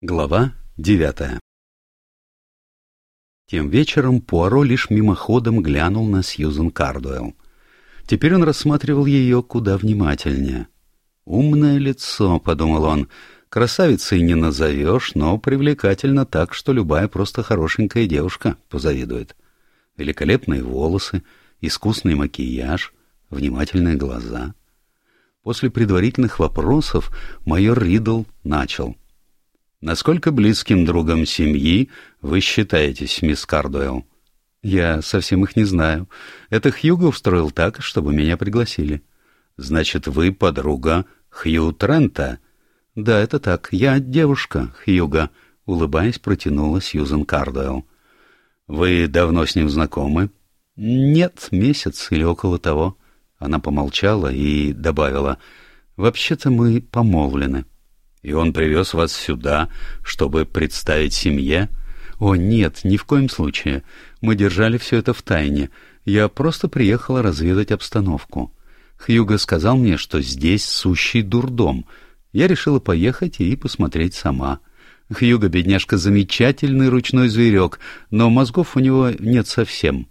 Глава девятая Тем вечером Пуаро лишь мимоходом глянул на Сьюзен Кардуэлл. Теперь он рассматривал ее куда внимательнее. «Умное лицо», — подумал он, — «красавицей не назовешь, но привлекательно так, что любая просто хорошенькая девушка позавидует. Великолепные волосы, искусный макияж, внимательные глаза». После предварительных вопросов майор Ридл начал — Насколько близким другом семьи вы считаетесь, мисс Кардуэлл? Я совсем их не знаю. Это Хьюго устроил так, чтобы меня пригласили. Значит, вы подруга Хью Трента? Да, это так. Я девушка Хьюго, улыбаясь, протянула Сьюзен Кардуэлл. Вы давно с ним знакомы? Нет, месяц или около того. Она помолчала и добавила. Вообще-то мы помолвлены. И он привез вас сюда, чтобы представить семье? О, нет, ни в коем случае. Мы держали все это в тайне. Я просто приехала разведать обстановку. Хьюго сказал мне, что здесь сущий дурдом. Я решила поехать и посмотреть сама. Хьюго, бедняжка, замечательный ручной зверек, но мозгов у него нет совсем.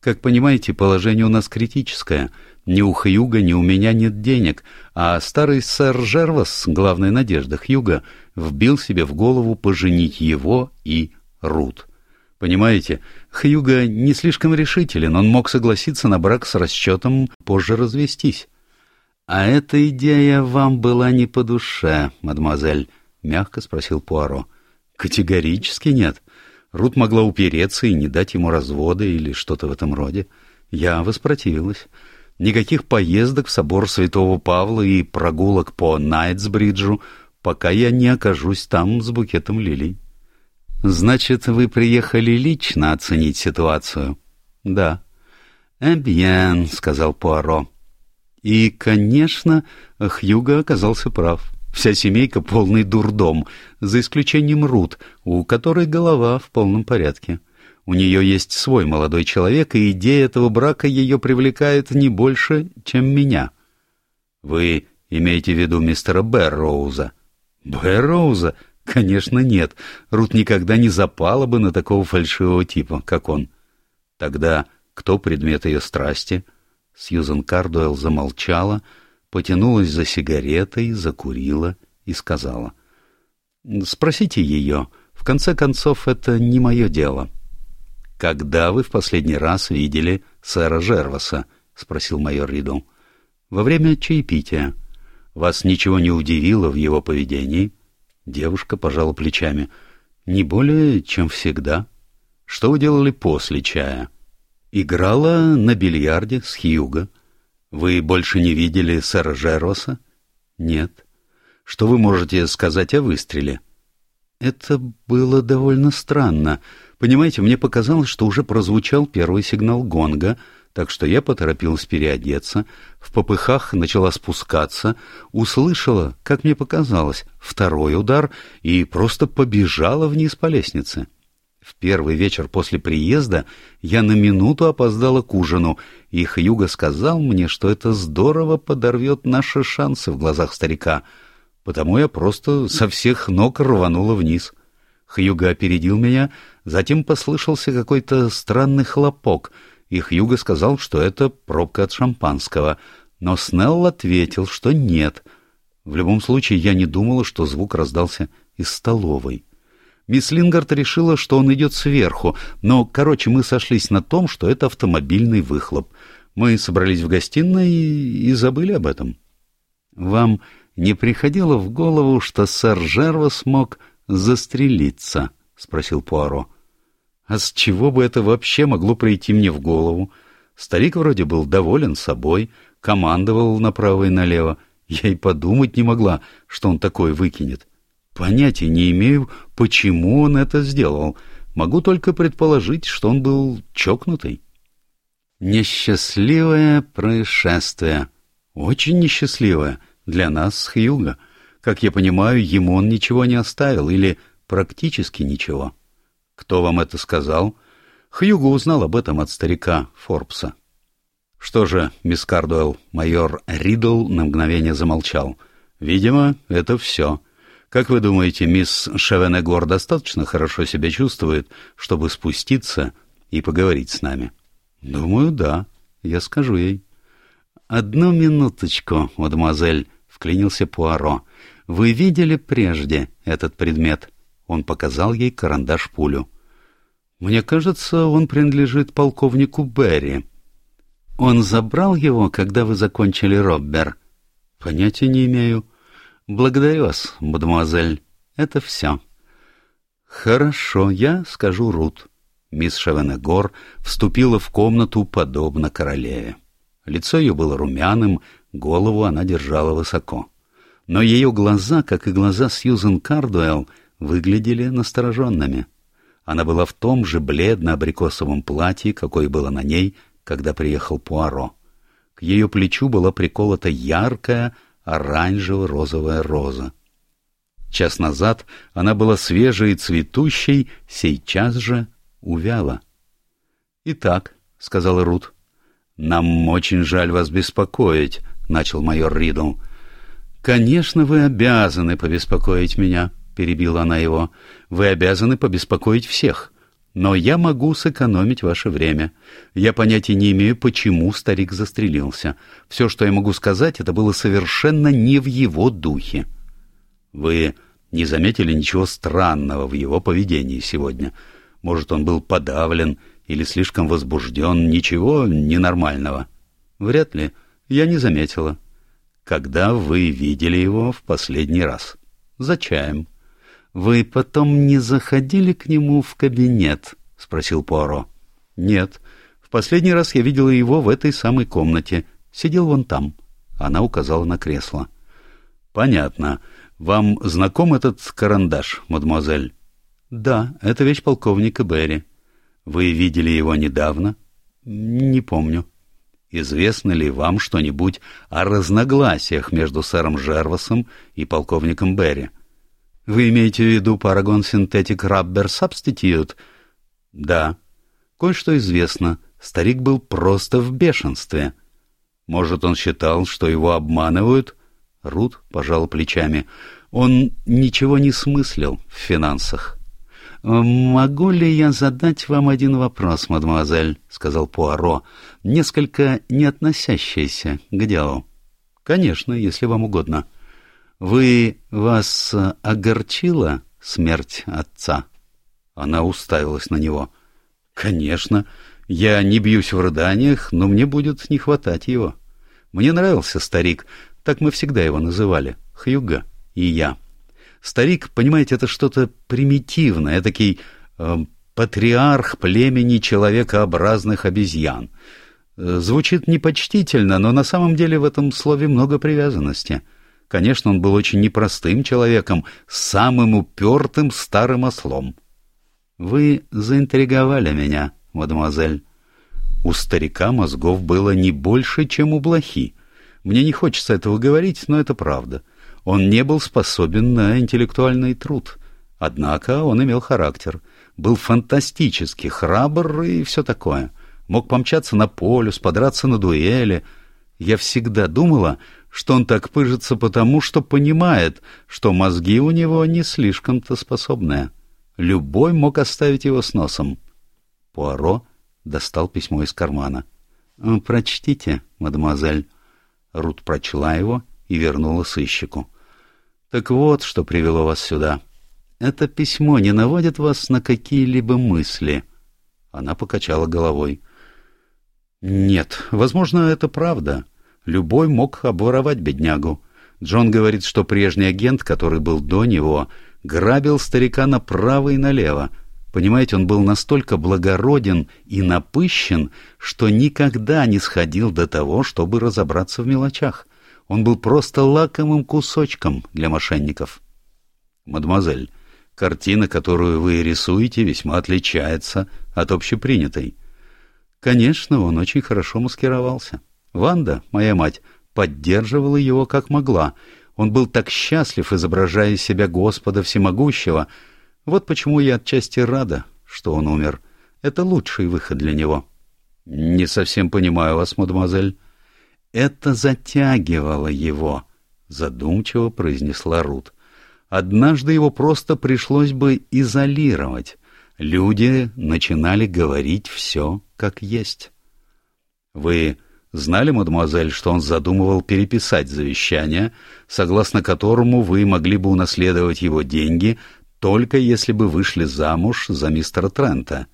Как понимаете, положение у нас критическое — ни у Хьюга, ни у меня нет денег, а старый сэр Жервас, главная надежда Хьюга, вбил себе в голову поженить его и Рут. Понимаете, Хьюга не слишком решителен, он мог согласиться на брак с расчетом позже развестись. — А эта идея вам была не по душе, мадемуазель? — мягко спросил Пуаро. — Категорически нет. Рут могла упереться и не дать ему развода или что-то в этом роде. Я воспротивилась. Никаких поездок в собор Святого Павла и прогулок по Найтсбриджу, пока я не окажусь там с букетом лилий. Значит, вы приехали лично оценить ситуацию? Да. Эбьен, сказал Пуаро. И, конечно, Хьюго оказался прав. Вся семейка полный дурдом, за исключением Рут, у которой голова в полном порядке. У нее есть свой молодой человек, и идея этого брака ее привлекает не больше, чем меня. Вы имеете в виду мистера Бэрроуза? Бэрроуза? Конечно, нет. Рут никогда не запала бы на такого фальшивого типа, как он. Тогда кто предмет ее страсти? Сьюзан Кардуэлл замолчала, потянулась за сигаретой, закурила и сказала. «Спросите ее. В конце концов, это не мое дело». «Когда вы в последний раз видели сэра Жерваса?» — спросил майор Ридл. «Во время чаепития. Вас ничего не удивило в его поведении?» Девушка пожала плечами. «Не более, чем всегда. Что вы делали после чая?» «Играла на бильярде с Хьюго. Вы больше не видели сэра Жерваса?» «Нет». «Что вы можете сказать о выстреле?» «Это было довольно странно». Понимаете, мне показалось, что уже прозвучал первый сигнал гонга, так что я поторопилась переодеться, в попыхах начала спускаться, услышала, как мне показалось, второй удар и просто побежала вниз по лестнице. В первый вечер после приезда я на минуту опоздала к ужину, и Хьюго сказал мне, что это здорово подорвет наши шансы в глазах старика, потому я просто со всех ног рванула вниз. Хьюго опередил меня, затем послышался какой-то странный хлопок, и Хьюго сказал, что это пробка от шампанского, но Снелл ответил, что нет. В любом случае, я не думала, что звук раздался из столовой. Мисс Лингард решила, что он идет сверху, но, короче, мы сошлись на том, что это автомобильный выхлоп. Мы собрались в гостиной и, забыли об этом. Вам не приходило в голову, что сэр Жерва смог застрелиться? — спросил Пуаро. — А с чего бы это вообще могло прийти мне в голову? Старик вроде был доволен собой, командовал направо и налево. Я и подумать не могла, что он такое выкинет. Понятия не имею, почему он это сделал. Могу только предположить, что он был чокнутый. Несчастливое происшествие. Очень несчастливое для нас с Хьюго. Как я понимаю, ему он ничего не оставил, или практически ничего. Кто вам это сказал? Хьюго узнал об этом от старика Форбса. Что же, мисс Кардуэлл, майор Ридл на мгновение замолчал. Видимо, это все. Как вы думаете, мисс Шевенегор достаточно хорошо себя чувствует, чтобы спуститься и поговорить с нами? Думаю, да. Я скажу ей. Одну минуточку, мадемуазель, вклинился Пуаро. Вы видели прежде этот предмет? Он показал ей карандаш-пулю. Мне кажется, он принадлежит полковнику Берри. Он забрал его, когда вы закончили Роббер? Понятия не имею. Благодарю вас, мадемуазель. Это все. Хорошо, я скажу Рут. Мисс Шавенегор вступила в комнату подобно королеве. Лицо ее было румяным, голову она держала высоко. Но ее глаза, как и глаза Сьюзен Кардуэлл, выглядели настороженными. Она была в том же бледно-абрикосовом платье, какое было на ней, когда приехал Пуаро. К ее плечу была приколота яркая, оранжево-розовая роза. Час назад она была свежей и цветущей, сейчас же увяла. — Итак, — сказала Рут, — нам очень жаль вас беспокоить, — начал майор Ридл. — Конечно, вы обязаны побеспокоить меня, — перебила она его. — Вы обязаны побеспокоить всех. Но я могу сэкономить ваше время. Я понятия не имею, почему старик застрелился. Все, что я могу сказать, это было совершенно не в его духе. Вы не заметили ничего странного в его поведении сегодня? Может, он был подавлен или слишком возбужден? Ничего ненормального? Вряд ли. Я не заметила. Когда вы видели его в последний раз? За чаем. «Вы потом не заходили к нему в кабинет?» — спросил Пуаро. «Нет. В последний раз я видела его в этой самой комнате. Сидел вон там». Она указала на кресло. «Понятно. Вам знаком этот карандаш, мадемуазель?» «Да, это вещь полковника Берри». «Вы видели его недавно?» «Не помню». «Известно ли вам что-нибудь о разногласиях между сэром Жервасом и полковником Берри?» Вы имеете в виду Paragon Synthetic Rubber Substitute? Да. Кое-что известно. Старик был просто в бешенстве. Может, он считал, что его обманывают? Рут пожал плечами. Он ничего не смыслил в финансах. «Могу ли я задать вам один вопрос, мадемуазель?» — сказал Пуаро, несколько не относящийся к делу. «Конечно, если вам угодно». «Вы... вас огорчила смерть отца?» Она уставилась на него. «Конечно. Я не бьюсь в рыданиях, но мне будет не хватать его. Мне нравился старик, так мы всегда его называли, Хьюга и я. Старик, понимаете, это что-то примитивное, этакий э, патриарх племени человекообразных обезьян. Э, звучит непочтительно, но на самом деле в этом слове много привязанности». Конечно, он был очень непростым человеком, самым упертым старым ослом. «Вы заинтриговали меня, мадемуазель». У старика мозгов было не больше, чем у блохи. Мне не хочется этого говорить, но это правда. Он не был способен на интеллектуальный труд. Однако он имел характер, был фантастически храбр и все такое. Мог помчаться на полюс, подраться на дуэли. Я всегда думала, что он так пыжится потому, что понимает, что мозги у него не слишком-то способные. Любой мог оставить его с носом. Пуаро достал письмо из кармана. «Э, «Прочтите, мадемуазель». Рут прочла его и вернула сыщику. «Так вот, что привело вас сюда. Это письмо не наводит вас на какие-либо мысли?» Она покачала головой. «Нет, возможно, это правда. Любой мог обворовать беднягу. Джон говорит, что прежний агент, который был до него, грабил старика направо и налево. Понимаете, он был настолько благороден и напыщен, что никогда не сходил до того, чтобы разобраться в мелочах. Он был просто лакомым кусочком для мошенников. «Мадемуазель, картина, которую вы рисуете, весьма отличается от общепринятой». Конечно, он очень хорошо маскировался. Ванда, моя мать, поддерживала его как могла. Он был так счастлив, изображая себя Господа Всемогущего. Вот почему я отчасти рада, что он умер. Это лучший выход для него. — Не совсем понимаю вас, мадемуазель. — Это затягивало его, — задумчиво произнесла Рут. однажды его просто пришлось бы изолировать. Люди начинали говорить все как есть. Вы знали, мадемуазель, что он задумывал переписать завещание, согласно которому вы могли бы унаследовать его деньги, только если бы вышли замуж за мистера Трента?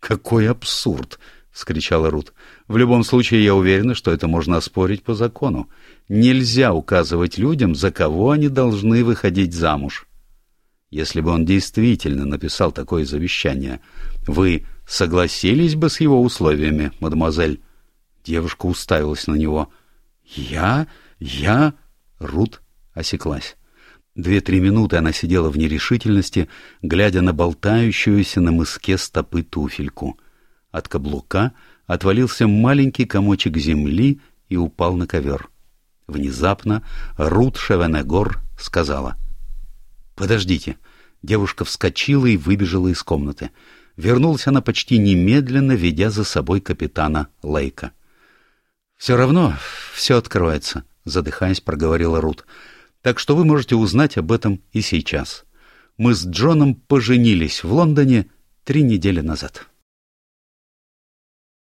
Какой абсурд! — вскричала Рут. «В любом случае, я уверена, что это можно оспорить по закону. Нельзя указывать людям, за кого они должны выходить замуж». Если бы он действительно написал такое завещание, вы согласились бы с его условиями, мадемуазель? Девушка уставилась на него. «Я? Я?» Рут осеклась. Две-три минуты она сидела в нерешительности, глядя на болтающуюся на мыске стопы туфельку. От каблука отвалился маленький комочек земли и упал на ковер. Внезапно Рут Шевенегор сказала. «Подождите». Девушка вскочила и выбежала из комнаты. Вернулась она почти немедленно, ведя за собой капитана Лейка. «Все равно все откроется», — задыхаясь, проговорила Рут. «Так что вы можете узнать об этом и сейчас. Мы с Джоном поженились в Лондоне три недели назад».